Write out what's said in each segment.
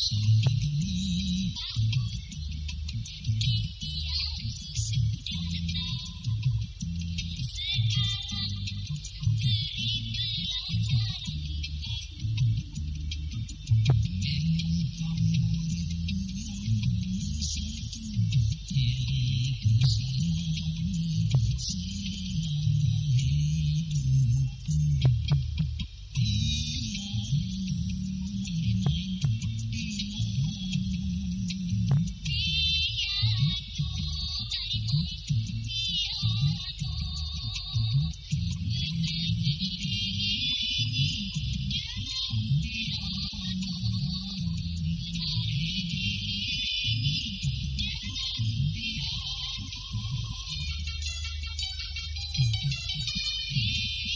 何?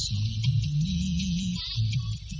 想念的你。